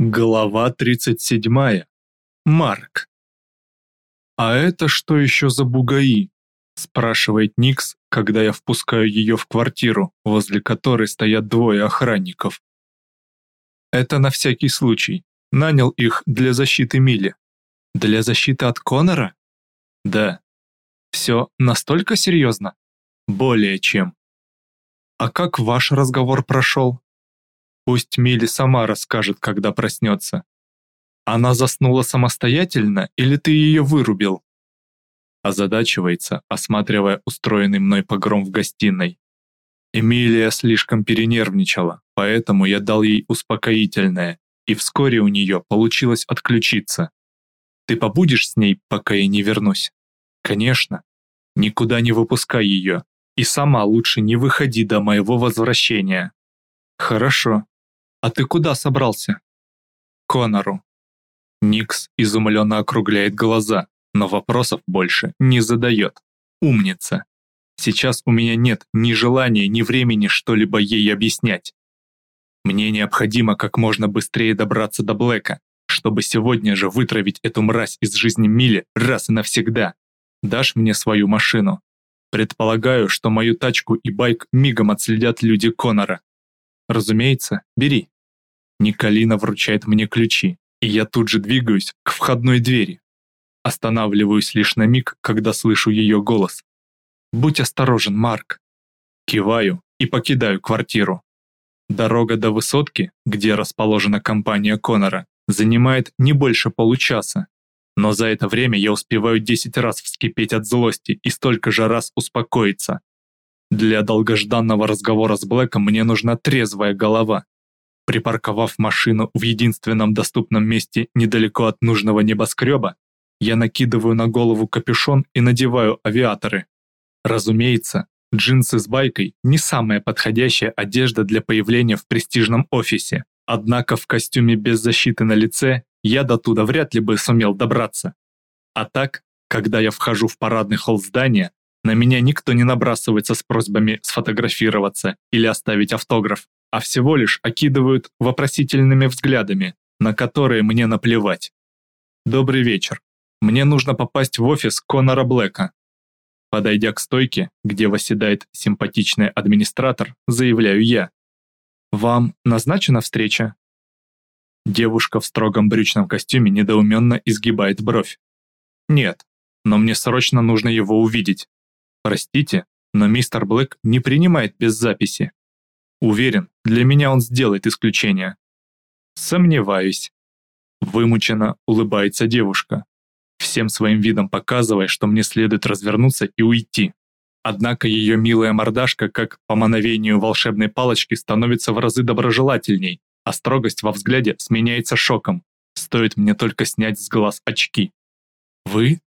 Глава 37. Марк. «А это что еще за бугаи?» – спрашивает Никс, когда я впускаю ее в квартиру, возле которой стоят двое охранников. Это на всякий случай. Нанял их для защиты Мили. Для защиты от Конора? Да. Все настолько серьезно? Более чем. А как ваш разговор прошел? Пусть Мили сама расскажет, когда проснется. Она заснула самостоятельно или ты ее вырубил? Озадачивается, осматривая устроенный мной погром в гостиной. Эмилия слишком перенервничала, поэтому я дал ей успокоительное, и вскоре у нее получилось отключиться. Ты побудешь с ней, пока я не вернусь? Конечно. Никуда не выпускай ее, и сама лучше не выходи до моего возвращения. Хорошо. «А ты куда собрался?» «Конору». Никс изумленно округляет глаза, но вопросов больше не задает. Умница. Сейчас у меня нет ни желания, ни времени что-либо ей объяснять. Мне необходимо как можно быстрее добраться до Блэка, чтобы сегодня же вытравить эту мразь из жизни Мили раз и навсегда. Дашь мне свою машину? Предполагаю, что мою тачку и байк мигом отследят люди Конора. Разумеется, бери. Николина вручает мне ключи, и я тут же двигаюсь к входной двери. Останавливаюсь лишь на миг, когда слышу ее голос. «Будь осторожен, Марк!» Киваю и покидаю квартиру. Дорога до высотки, где расположена компания Конора, занимает не больше получаса. Но за это время я успеваю 10 раз вскипеть от злости и столько же раз успокоиться. Для долгожданного разговора с Блэком мне нужна трезвая голова. Припарковав машину в единственном доступном месте недалеко от нужного небоскреба, я накидываю на голову капюшон и надеваю авиаторы. Разумеется, джинсы с байкой не самая подходящая одежда для появления в престижном офисе, однако в костюме без защиты на лице я до туда вряд ли бы сумел добраться. А так, когда я вхожу в парадный холл здания, на меня никто не набрасывается с просьбами сфотографироваться или оставить автограф а всего лишь окидывают вопросительными взглядами, на которые мне наплевать. Добрый вечер. Мне нужно попасть в офис Конора Блэка. Подойдя к стойке, где восседает симпатичный администратор, заявляю я. Вам назначена встреча? Девушка в строгом брючном костюме недоуменно изгибает бровь. Нет, но мне срочно нужно его увидеть. Простите, но мистер Блэк не принимает без записи. Уверен, для меня он сделает исключение. Сомневаюсь. Вымученно улыбается девушка, всем своим видом показывая, что мне следует развернуться и уйти. Однако ее милая мордашка, как по мановению волшебной палочки, становится в разы доброжелательней, а строгость во взгляде сменяется шоком. Стоит мне только снять с глаз очки. «Вы?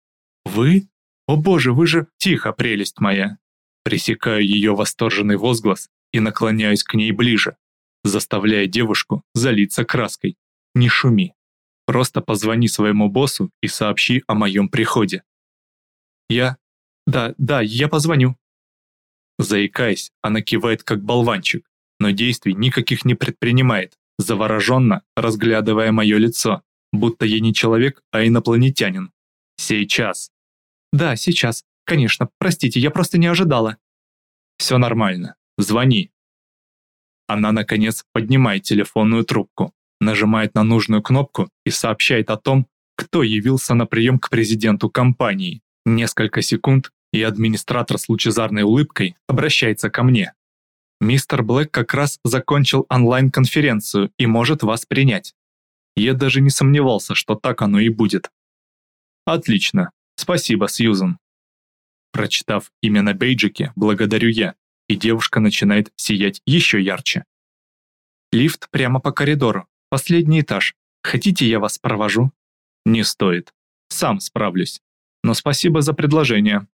Вы? О боже, вы же... Тихо, прелесть моя!» Пресекаю ее восторженный возглас и наклоняюсь к ней ближе, заставляя девушку залиться краской. Не шуми. Просто позвони своему боссу и сообщи о моем приходе. Я... Да, да, я позвоню. Заикаясь, она кивает как болванчик, но действий никаких не предпринимает, завороженно разглядывая мое лицо, будто я не человек, а инопланетянин. Сейчас. Да, сейчас. Конечно, простите, я просто не ожидала. Все нормально. Звони. Она, наконец, поднимает телефонную трубку, нажимает на нужную кнопку и сообщает о том, кто явился на прием к президенту компании. Несколько секунд, и администратор с лучезарной улыбкой обращается ко мне. Мистер Блэк как раз закончил онлайн-конференцию и может вас принять. Я даже не сомневался, что так оно и будет. Отлично. Спасибо, Сьюзен. Прочитав имя на бейджике, благодарю я и девушка начинает сиять еще ярче. Лифт прямо по коридору, последний этаж. Хотите, я вас провожу? Не стоит. Сам справлюсь. Но спасибо за предложение.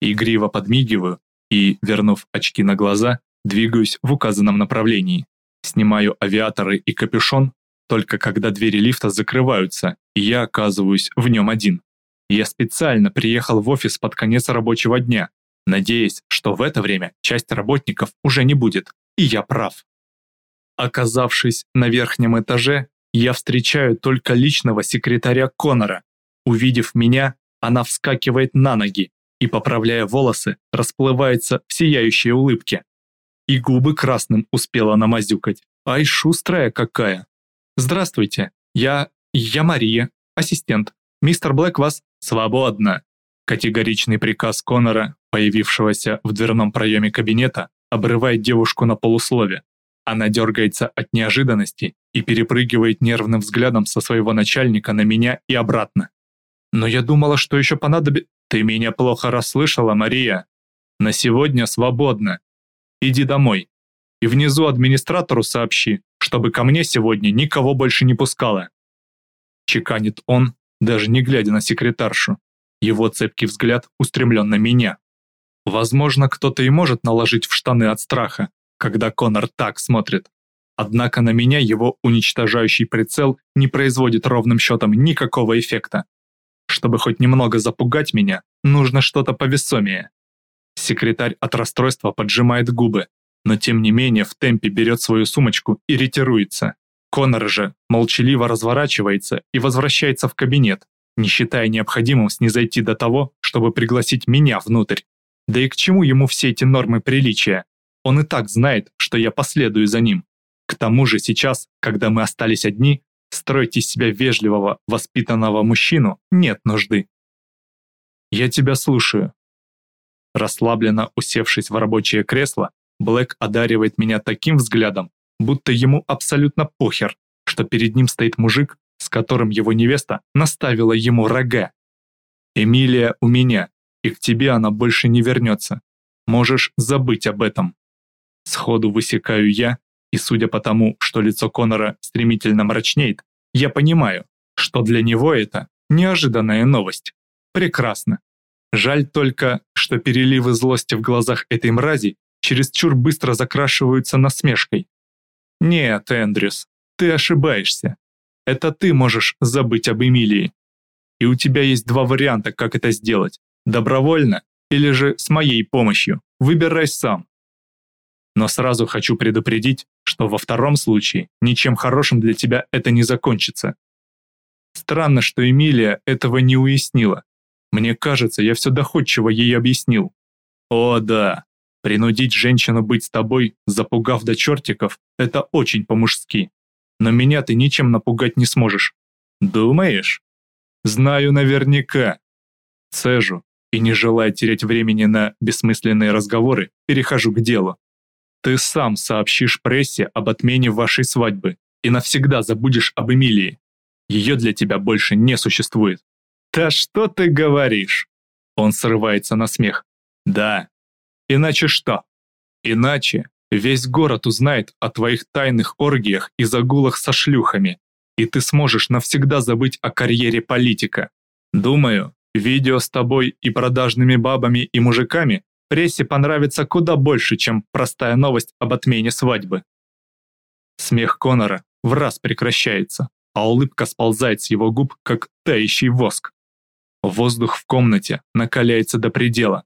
Игриво подмигиваю и, вернув очки на глаза, двигаюсь в указанном направлении. Снимаю авиаторы и капюшон, только когда двери лифта закрываются, и я оказываюсь в нем один. Я специально приехал в офис под конец рабочего дня, надеясь, что в это время часть работников уже не будет, и я прав. Оказавшись на верхнем этаже, я встречаю только личного секретаря Конора. Увидев меня, она вскакивает на ноги и, поправляя волосы, расплывается в сияющей улыбке. И губы красным успела намазюкать. Ай, шустрая какая. Здравствуйте, я... я Мария, ассистент. Мистер Блэк вас свободно. Категоричный приказ Конора, появившегося в дверном проеме кабинета, обрывает девушку на полуслове. Она дергается от неожиданности и перепрыгивает нервным взглядом со своего начальника на меня и обратно. Но я думала, что еще понадобится... Ты меня плохо расслышала, Мария. На сегодня свободно. Иди домой. И внизу администратору сообщи, чтобы ко мне сегодня никого больше не пускало. Чеканит он, даже не глядя на секретаршу. Его цепкий взгляд устремлен на меня. Возможно, кто-то и может наложить в штаны от страха, когда Конор так смотрит. Однако на меня его уничтожающий прицел не производит ровным счетом никакого эффекта. Чтобы хоть немного запугать меня, нужно что-то повесомее. Секретарь от расстройства поджимает губы, но тем не менее в темпе берет свою сумочку и ретируется. Конор же молчаливо разворачивается и возвращается в кабинет, не считая необходимым снизойти до того, чтобы пригласить меня внутрь. Да и к чему ему все эти нормы приличия? Он и так знает, что я последую за ним. К тому же сейчас, когда мы остались одни, строить из себя вежливого, воспитанного мужчину нет нужды. Я тебя слушаю. Расслабленно усевшись в рабочее кресло, Блэк одаривает меня таким взглядом, будто ему абсолютно похер, что перед ним стоит мужик, с которым его невеста наставила ему рога. Эмилия у меня, и к тебе она больше не вернется. Можешь забыть об этом. Сходу высекаю я, и судя по тому, что лицо Конора стремительно мрачнеет, я понимаю, что для него это неожиданная новость. Прекрасно. Жаль только, что переливы злости в глазах этой мрази чересчур быстро закрашиваются насмешкой. Нет, Эндрюс, ты ошибаешься. Это ты можешь забыть об Эмилии. И у тебя есть два варианта, как это сделать. Добровольно или же с моей помощью. Выбирай сам. Но сразу хочу предупредить, что во втором случае ничем хорошим для тебя это не закончится. Странно, что Эмилия этого не уяснила. Мне кажется, я все доходчиво ей объяснил. О да, принудить женщину быть с тобой, запугав до чертиков, это очень по-мужски. Но меня ты ничем напугать не сможешь. Думаешь? Знаю наверняка. Цежу, и не желая терять времени на бессмысленные разговоры, перехожу к делу. Ты сам сообщишь прессе об отмене вашей свадьбы и навсегда забудешь об Эмилии. Ее для тебя больше не существует. Да что ты говоришь? Он срывается на смех. Да. Иначе что? Иначе весь город узнает о твоих тайных оргиях и загулах со шлюхами, и ты сможешь навсегда забыть о карьере политика. Думаю, видео с тобой и продажными бабами и мужиками прессе понравится куда больше, чем простая новость об отмене свадьбы. Смех Конора в раз прекращается, а улыбка сползает с его губ, как тающий воск. Воздух в комнате накаляется до предела.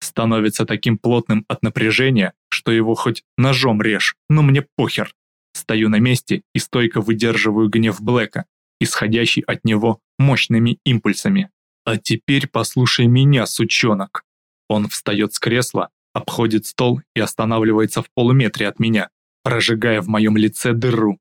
Становится таким плотным от напряжения, что его хоть ножом режь, но мне похер. Стою на месте и стойко выдерживаю гнев Блэка, исходящий от него мощными импульсами. А теперь послушай меня, сучонок. Он встает с кресла, обходит стол и останавливается в полуметре от меня, прожигая в моем лице дыру.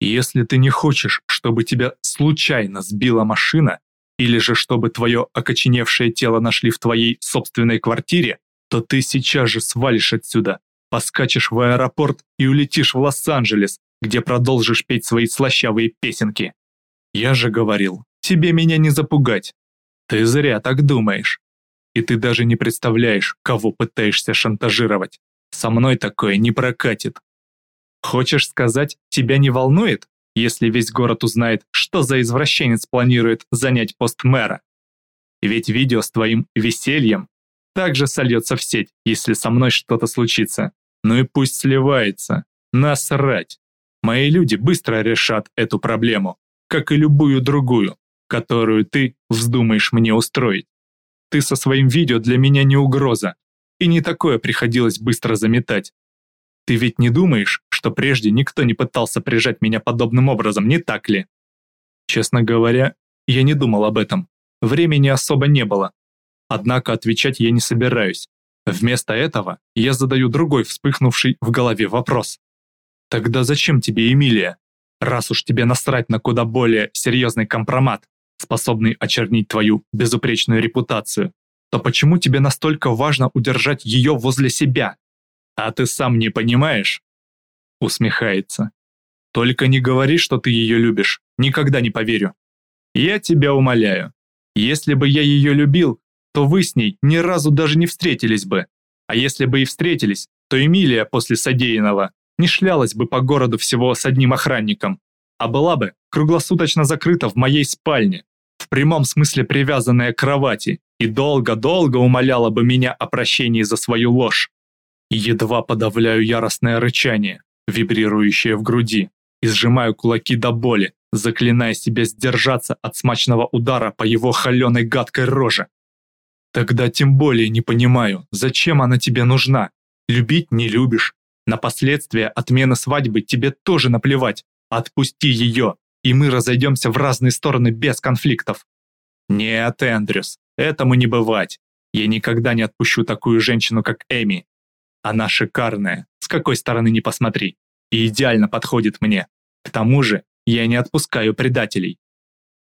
Если ты не хочешь, чтобы тебя случайно сбила машина, или же чтобы твое окоченевшее тело нашли в твоей собственной квартире, то ты сейчас же свалишь отсюда, поскачешь в аэропорт и улетишь в Лос-Анджелес, где продолжишь петь свои слащавые песенки. Я же говорил, тебе меня не запугать. Ты зря так думаешь и ты даже не представляешь, кого пытаешься шантажировать. Со мной такое не прокатит. Хочешь сказать, тебя не волнует, если весь город узнает, что за извращенец планирует занять пост мэра? Ведь видео с твоим весельем также сольется в сеть, если со мной что-то случится. Ну и пусть сливается. Насрать. Мои люди быстро решат эту проблему, как и любую другую, которую ты вздумаешь мне устроить. Ты со своим видео для меня не угроза. И не такое приходилось быстро заметать. Ты ведь не думаешь, что прежде никто не пытался прижать меня подобным образом, не так ли? Честно говоря, я не думал об этом. Времени особо не было. Однако отвечать я не собираюсь. Вместо этого я задаю другой вспыхнувший в голове вопрос. Тогда зачем тебе Эмилия? Раз уж тебе насрать на куда более серьезный компромат, способный очернить твою безупречную репутацию, то почему тебе настолько важно удержать ее возле себя? А ты сам не понимаешь? Усмехается. Только не говори, что ты ее любишь. Никогда не поверю. Я тебя умоляю. Если бы я ее любил, то вы с ней ни разу даже не встретились бы. А если бы и встретились, то Эмилия после содеянного не шлялась бы по городу всего с одним охранником, а была бы круглосуточно закрыта в моей спальне, в прямом смысле привязанная к кровати, и долго-долго умоляла бы меня о прощении за свою ложь. Едва подавляю яростное рычание, вибрирующее в груди, и сжимаю кулаки до боли, заклиная себя сдержаться от смачного удара по его холеной гадкой роже. Тогда тем более не понимаю, зачем она тебе нужна. Любить не любишь. На последствия отмены свадьбы тебе тоже наплевать. Отпусти ее, и мы разойдемся в разные стороны без конфликтов. Нет, Эндрюс, этому не бывать. Я никогда не отпущу такую женщину, как Эми. Она шикарная, с какой стороны не посмотри, и идеально подходит мне. К тому же, я не отпускаю предателей.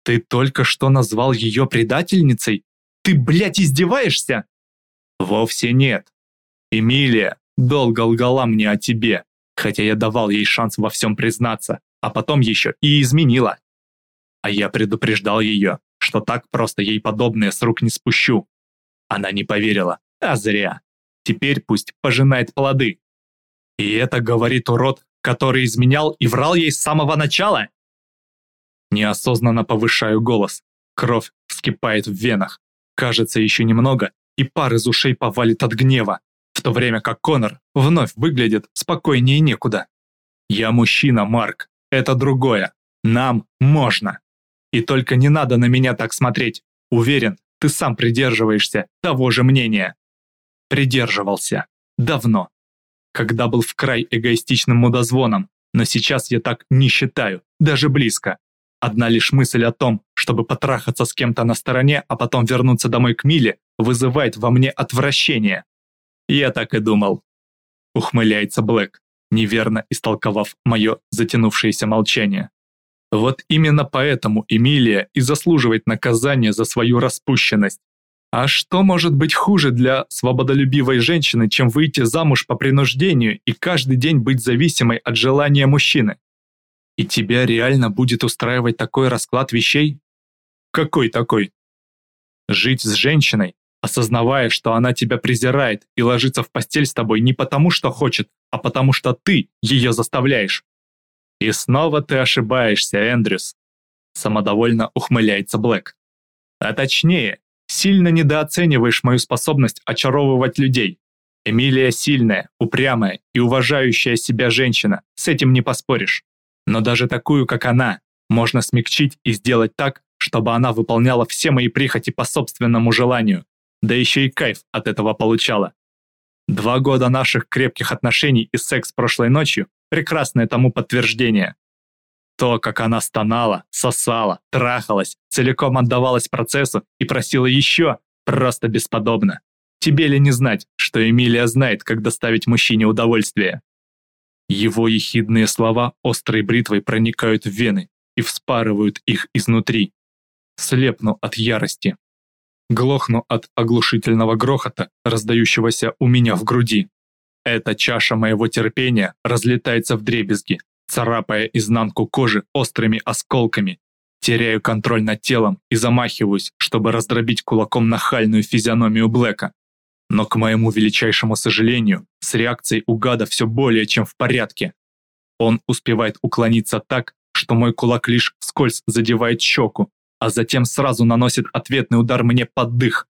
Ты только что назвал ее предательницей? Ты, блядь, издеваешься? Вовсе нет. Эмилия долго лгала мне о тебе, хотя я давал ей шанс во всем признаться, а потом еще и изменила. А я предупреждал ее, что так просто ей подобное с рук не спущу. Она не поверила, а зря. Теперь пусть пожинает плоды. И это говорит урод, который изменял и врал ей с самого начала? Неосознанно повышаю голос. Кровь вскипает в венах. Кажется, еще немного, и пар из ушей повалит от гнева, в то время как Конор вновь выглядит спокойнее некуда. Я мужчина, Марк, это другое. Нам можно. И только не надо на меня так смотреть. Уверен, ты сам придерживаешься того же мнения. Придерживался. Давно. Когда был в край эгоистичным мудозвоном, но сейчас я так не считаю, даже близко. Одна лишь мысль о том, чтобы потрахаться с кем-то на стороне, а потом вернуться домой к Миле, вызывает во мне отвращение. Я так и думал. Ухмыляется Блэк, неверно истолковав мое затянувшееся молчание. Вот именно поэтому Эмилия и заслуживает наказания за свою распущенность. А что может быть хуже для свободолюбивой женщины, чем выйти замуж по принуждению и каждый день быть зависимой от желания мужчины? И тебя реально будет устраивать такой расклад вещей? Какой такой? Жить с женщиной, осознавая, что она тебя презирает и ложиться в постель с тобой не потому, что хочет, а потому что ты ее заставляешь. И снова ты ошибаешься, Эндрюс. Самодовольно ухмыляется Блэк. А точнее, сильно недооцениваешь мою способность очаровывать людей. Эмилия сильная, упрямая и уважающая себя женщина, с этим не поспоришь. Но даже такую, как она, можно смягчить и сделать так, чтобы она выполняла все мои прихоти по собственному желанию, да еще и кайф от этого получала. Два года наших крепких отношений и секс прошлой ночью – прекрасное тому подтверждение. То, как она стонала, сосала, трахалась, целиком отдавалась процессу и просила еще, просто бесподобно. Тебе ли не знать, что Эмилия знает, как доставить мужчине удовольствие? Его ехидные слова острой бритвой проникают в вены и вспарывают их изнутри. Слепну от ярости. Глохну от оглушительного грохота, раздающегося у меня в груди. Эта чаша моего терпения разлетается в дребезги, царапая изнанку кожи острыми осколками. Теряю контроль над телом и замахиваюсь, чтобы раздробить кулаком нахальную физиономию Блэка. Но, к моему величайшему сожалению, с реакцией у гада все более чем в порядке. Он успевает уклониться так, что мой кулак лишь вскользь задевает щеку, а затем сразу наносит ответный удар мне под дых.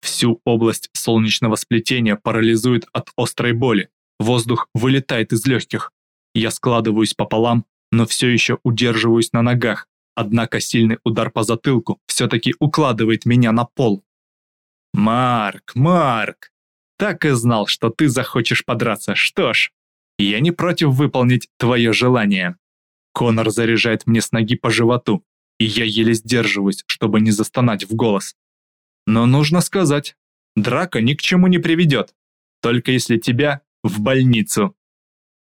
Всю область солнечного сплетения парализует от острой боли. Воздух вылетает из легких. Я складываюсь пополам, но все еще удерживаюсь на ногах, однако сильный удар по затылку все-таки укладывает меня на пол. «Марк, Марк! Так и знал, что ты захочешь подраться. Что ж, Я не против выполнить твое желание. Конор заряжает мне с ноги по животу, и я еле сдерживаюсь, чтобы не застонать в голос. Но нужно сказать, драка ни к чему не приведет, только если тебя в больницу.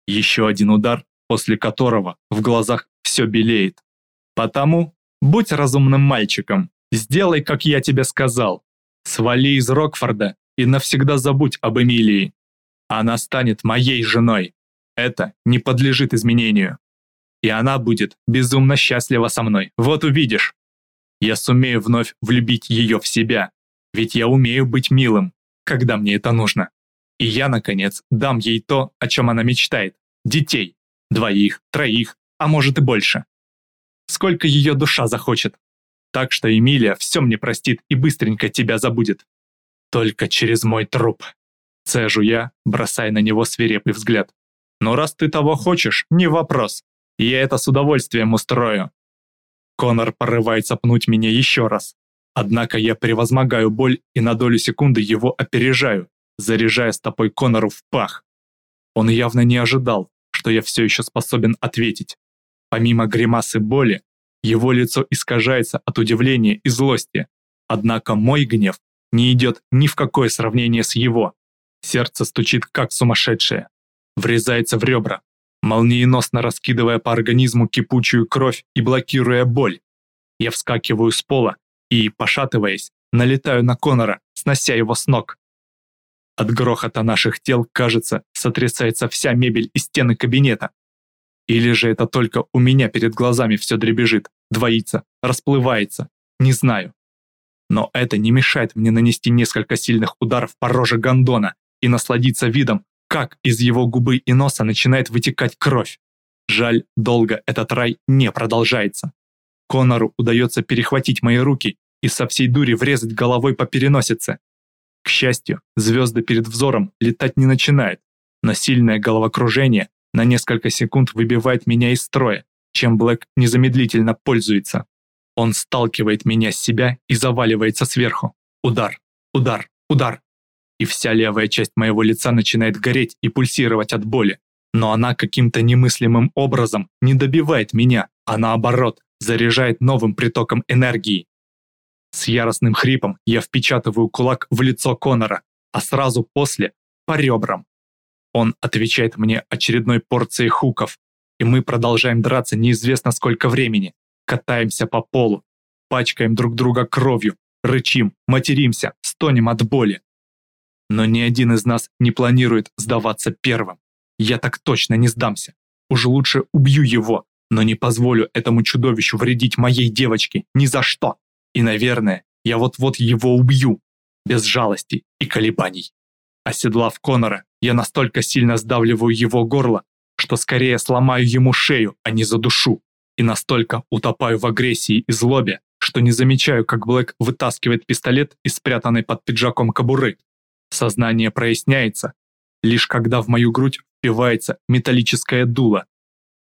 Еще один удар, после которого в глазах все белеет. Потому будь разумным мальчиком, сделай, как я тебе сказал. Свали из Рокфорда и навсегда забудь об Эмилии. Она станет моей женой. Это не подлежит изменению. И она будет безумно счастлива со мной. Вот увидишь. Я сумею вновь влюбить ее в себя. Ведь я умею быть милым, когда мне это нужно. И я, наконец, дам ей то, о чем она мечтает. Детей. Двоих, троих, а может и больше. Сколько ее душа захочет. Так что Эмилия все мне простит и быстренько тебя забудет. Только через мой труп. Цежу я, бросая на него свирепый взгляд. Но раз ты того хочешь, не вопрос. Я это с удовольствием устрою. Конор порывается пнуть меня еще раз. Однако я превозмогаю боль и на долю секунды его опережаю, заряжая стопой Конору в пах. Он явно не ожидал, что я все еще способен ответить. Помимо гримасы боли, его лицо искажается от удивления и злости. Однако мой гнев не идет ни в какое сравнение с его. Сердце стучит как сумасшедшее. Врезается в ребра, молниеносно раскидывая по организму кипучую кровь и блокируя боль. Я вскакиваю с пола и, пошатываясь, налетаю на Конора, снося его с ног. От грохота наших тел, кажется, сотрясается вся мебель и стены кабинета. Или же это только у меня перед глазами все дребезжит, двоится, расплывается, не знаю. Но это не мешает мне нанести несколько сильных ударов по роже гондона и насладиться видом, как из его губы и носа начинает вытекать кровь. Жаль, долго этот рай не продолжается. Конору удается перехватить мои руки и со всей дури врезать головой по переносице. К счастью, звезды перед взором летать не начинают, но сильное головокружение на несколько секунд выбивает меня из строя, чем Блэк незамедлительно пользуется. Он сталкивает меня с себя и заваливается сверху. Удар, удар, удар и вся левая часть моего лица начинает гореть и пульсировать от боли. Но она каким-то немыслимым образом не добивает меня, а наоборот, заряжает новым притоком энергии. С яростным хрипом я впечатываю кулак в лицо Конора, а сразу после – по ребрам. Он отвечает мне очередной порцией хуков, и мы продолжаем драться неизвестно сколько времени, катаемся по полу, пачкаем друг друга кровью, рычим, материмся, стонем от боли. Но ни один из нас не планирует сдаваться первым. Я так точно не сдамся. Уже лучше убью его, но не позволю этому чудовищу вредить моей девочке ни за что. И, наверное, я вот-вот его убью, без жалости и колебаний. Оседлав Конора, я настолько сильно сдавливаю его горло, что скорее сломаю ему шею, а не задушу. И настолько утопаю в агрессии и злобе, что не замечаю, как Блэк вытаскивает пистолет из спрятанной под пиджаком кобуры Сознание проясняется, лишь когда в мою грудь впивается металлическое дуло.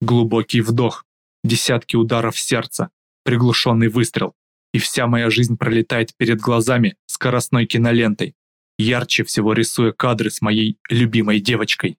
Глубокий вдох, десятки ударов сердца, приглушенный выстрел, и вся моя жизнь пролетает перед глазами скоростной кинолентой, ярче всего рисуя кадры с моей любимой девочкой.